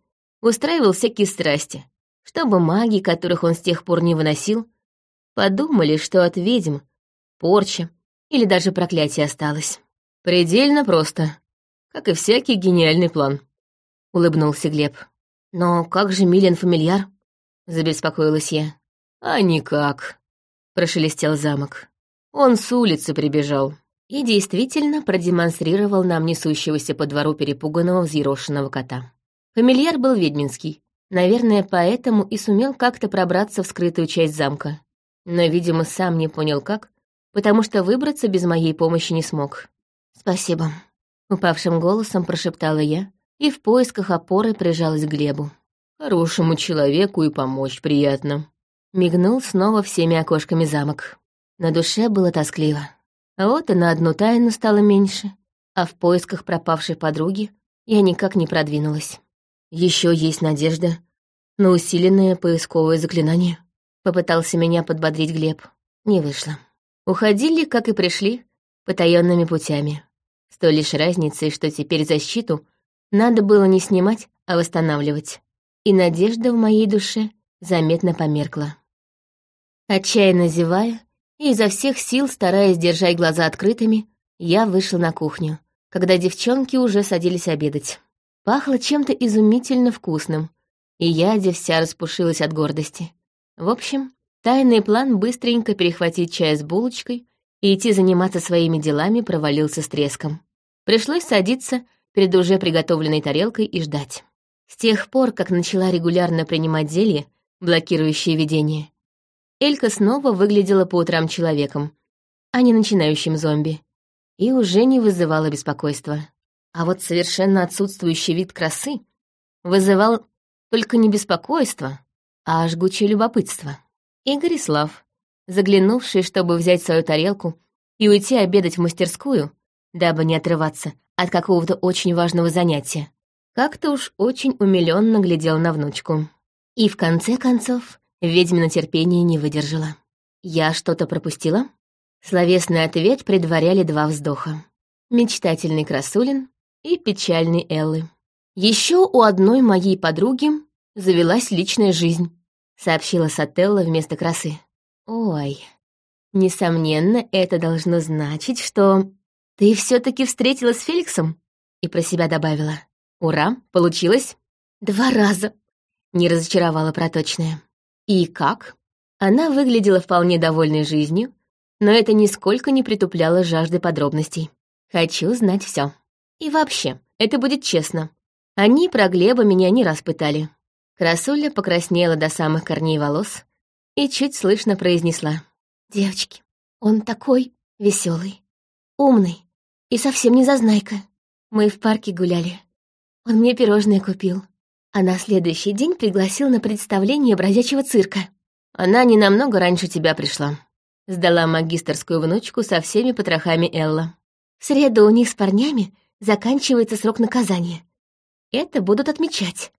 устраивал всякие страсти, чтобы маги, которых он с тех пор не выносил, Подумали, что от ведьм порча или даже проклятие осталось. Предельно просто, как и всякий гениальный план, — улыбнулся Глеб. «Но как же Милен фамильяр?» — забеспокоилась я. «А никак», — прошелестел замок. «Он с улицы прибежал». И действительно продемонстрировал нам несущегося по двору перепуганного взъерошенного кота. Фамильяр был ведьминский. Наверное, поэтому и сумел как-то пробраться в скрытую часть замка но, видимо, сам не понял как, потому что выбраться без моей помощи не смог. «Спасибо», — упавшим голосом прошептала я и в поисках опоры прижалась к Глебу. «Хорошему человеку и помочь приятно», — мигнул снова всеми окошками замок. На душе было тоскливо. А вот и на одну тайну стало меньше, а в поисках пропавшей подруги я никак не продвинулась. Еще есть надежда на усиленное поисковое заклинание. Попытался меня подбодрить Глеб. Не вышло. Уходили, как и пришли, потаенными путями. С той лишь разницей, что теперь защиту надо было не снимать, а восстанавливать. И надежда в моей душе заметно померкла. Отчаянно зевая и изо всех сил, стараясь держать глаза открытыми, я вышла на кухню, когда девчонки уже садились обедать. Пахло чем-то изумительно вкусным, и Ядя вся распушилась от гордости. В общем, тайный план быстренько перехватить чай с булочкой и идти заниматься своими делами провалился с треском. Пришлось садиться перед уже приготовленной тарелкой и ждать. С тех пор, как начала регулярно принимать зелье, блокирующие видение, Элька снова выглядела по утрам человеком, а не начинающим зомби, и уже не вызывала беспокойства. А вот совершенно отсутствующий вид красы вызывал только не беспокойство, а жгучее любопытство. И Горислав, заглянувший, чтобы взять свою тарелку и уйти обедать в мастерскую, дабы не отрываться от какого-то очень важного занятия, как-то уж очень умилённо глядел на внучку. И в конце концов ведьмина терпение не выдержала. «Я что-то пропустила?» Словесный ответ предваряли два вздоха. Мечтательный Красулин и печальный Эллы. Еще у одной моей подруги завелась личная жизнь», — сообщила Сателла вместо красы. «Ой, несомненно, это должно значить, что ты все таки встретилась с Феликсом?» И про себя добавила. «Ура, получилось!» «Два раза!» — не разочаровала проточная. «И как?» Она выглядела вполне довольной жизнью, но это нисколько не притупляло жажды подробностей. «Хочу знать все. И вообще, это будет честно. Они про Глеба меня не раз пытали. Красуля покраснела до самых корней волос и чуть слышно произнесла. «Девочки, он такой веселый, умный и совсем не зазнайка. Мы в парке гуляли. Он мне пирожное купил, а на следующий день пригласил на представление бродячего цирка. Она не намного раньше тебя пришла», — сдала магистрскую внучку со всеми потрохами Элла. «В среду у них с парнями заканчивается срок наказания. Это будут отмечать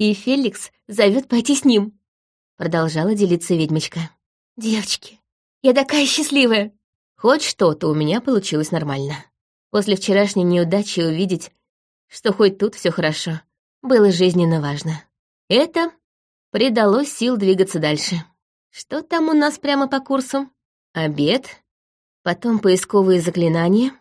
и Феликс зовет пойти с ним», — продолжала делиться ведьмочка. «Девочки, я такая счастливая!» Хоть что-то у меня получилось нормально. После вчерашней неудачи увидеть, что хоть тут все хорошо, было жизненно важно. Это придало сил двигаться дальше. Что там у нас прямо по курсу? Обед, потом поисковые заклинания.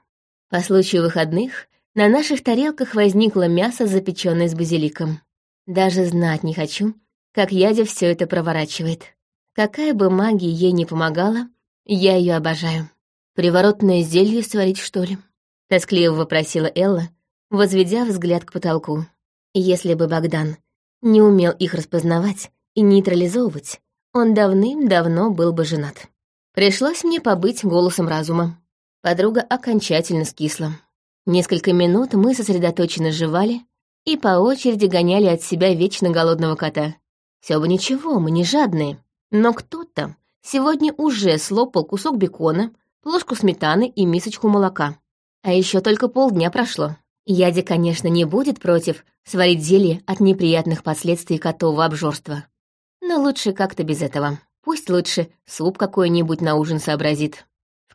По случаю выходных на наших тарелках возникло мясо, запеченное с базиликом. Даже знать не хочу, как Ядя все это проворачивает. Какая бы магия ей не помогала, я ее обожаю. Приворотное зелье сварить, что ли? Тоскливо вопросила Элла, возведя взгляд к потолку. Если бы Богдан не умел их распознавать и нейтрализовывать, он давным-давно был бы женат. Пришлось мне побыть голосом разума. Подруга окончательно скисла. Несколько минут мы сосредоточенно жевали, и по очереди гоняли от себя вечно голодного кота. Все бы ничего, мы не жадные. Но кто-то сегодня уже слопал кусок бекона, ложку сметаны и мисочку молока. А еще только полдня прошло. Яде, конечно, не будет против сварить зелье от неприятных последствий котового обжорства. Но лучше как-то без этого. Пусть лучше суп какой-нибудь на ужин сообразит.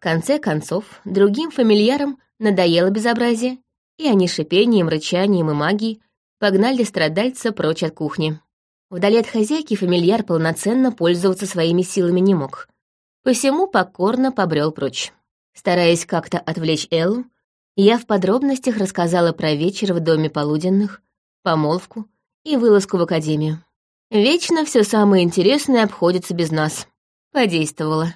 Конце концов, другим фамильярам надоело безобразие, и они шипением, рычанием и магией погнали страдальца прочь от кухни. Вдали от хозяйки фамильяр полноценно пользоваться своими силами не мог. Посему покорно побрел прочь. Стараясь как-то отвлечь Эллу, я в подробностях рассказала про вечер в доме полуденных, помолвку и вылазку в академию. Вечно все самое интересное обходится без нас. Подействовала.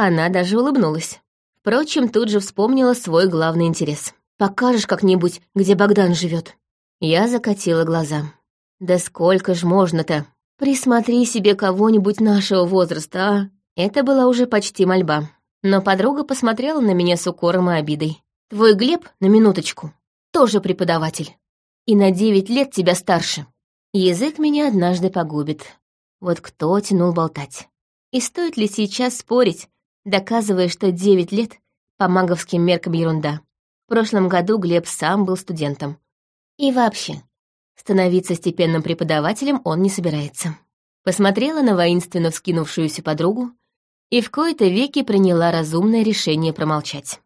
Она даже улыбнулась. Впрочем, тут же вспомнила свой главный интерес. Покажешь как-нибудь, где Богдан живет. Я закатила глаза. Да сколько ж можно-то? Присмотри себе кого-нибудь нашего возраста, а? Это была уже почти мольба. Но подруга посмотрела на меня с укором и обидой. Твой Глеб, на минуточку, тоже преподаватель. И на девять лет тебя старше. Язык меня однажды погубит. Вот кто тянул болтать? И стоит ли сейчас спорить, доказывая, что девять лет по маговским меркам ерунда? В прошлом году Глеб сам был студентом. И вообще, становиться степенным преподавателем он не собирается. Посмотрела на воинственно вскинувшуюся подругу и в кои-то веки приняла разумное решение промолчать.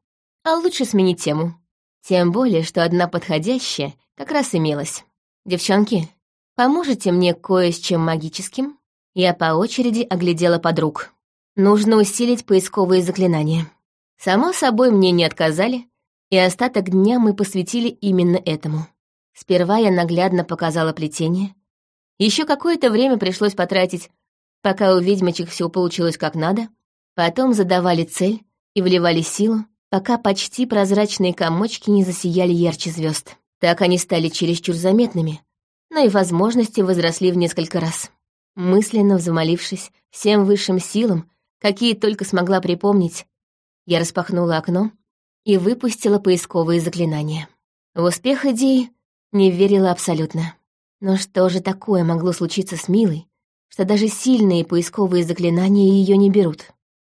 А лучше сменить тему. Тем более, что одна подходящая как раз имелась. «Девчонки, поможете мне кое с чем магическим?» Я по очереди оглядела подруг. Нужно усилить поисковые заклинания. Само собой, мне не отказали, и остаток дня мы посвятили именно этому. Сперва я наглядно показала плетение. Еще какое-то время пришлось потратить, пока у ведьмочек все получилось как надо. Потом задавали цель и вливали силу, пока почти прозрачные комочки не засияли ярче звезд. Так они стали чересчур заметными, но и возможности возросли в несколько раз. Мысленно взмолившись всем высшим силам, какие только смогла припомнить, я распахнула окно и выпустила поисковые заклинания. В успех идеи не верила абсолютно. Но что же такое могло случиться с Милой, что даже сильные поисковые заклинания ее не берут?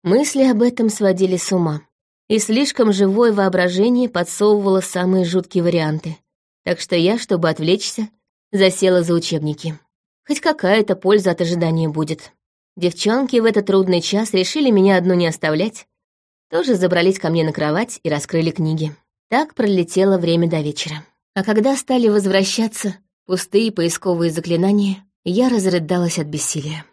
Мысли об этом сводили с ума, и слишком живое воображение подсовывало самые жуткие варианты. Так что я, чтобы отвлечься, засела за учебники. Хоть какая-то польза от ожидания будет. Девчонки в этот трудный час решили меня одну не оставлять, тоже забрались ко мне на кровать и раскрыли книги. Так пролетело время до вечера. А когда стали возвращаться пустые поисковые заклинания, я разрыдалась от бессилия.